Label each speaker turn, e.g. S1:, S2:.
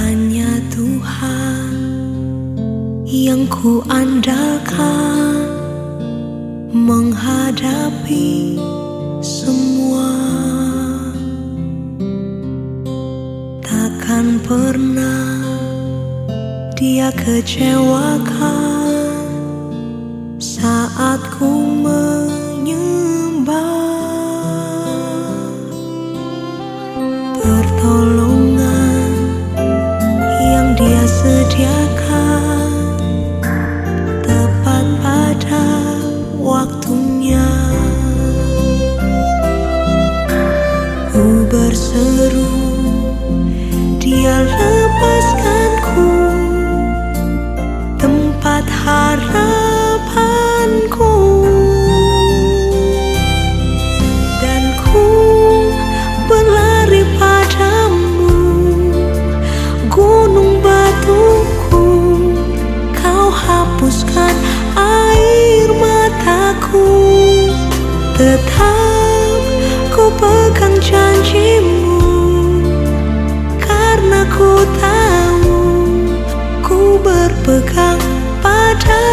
S1: Hanya Tuhan yang kuandalkan menghadapi semua. Takkan pernah dia kecewakan saat ku men berseru dia lepaskanku tempat harapanku. Dan ku berlari padamu gunung batuku. Kau hapuskan air mataku berpegang pada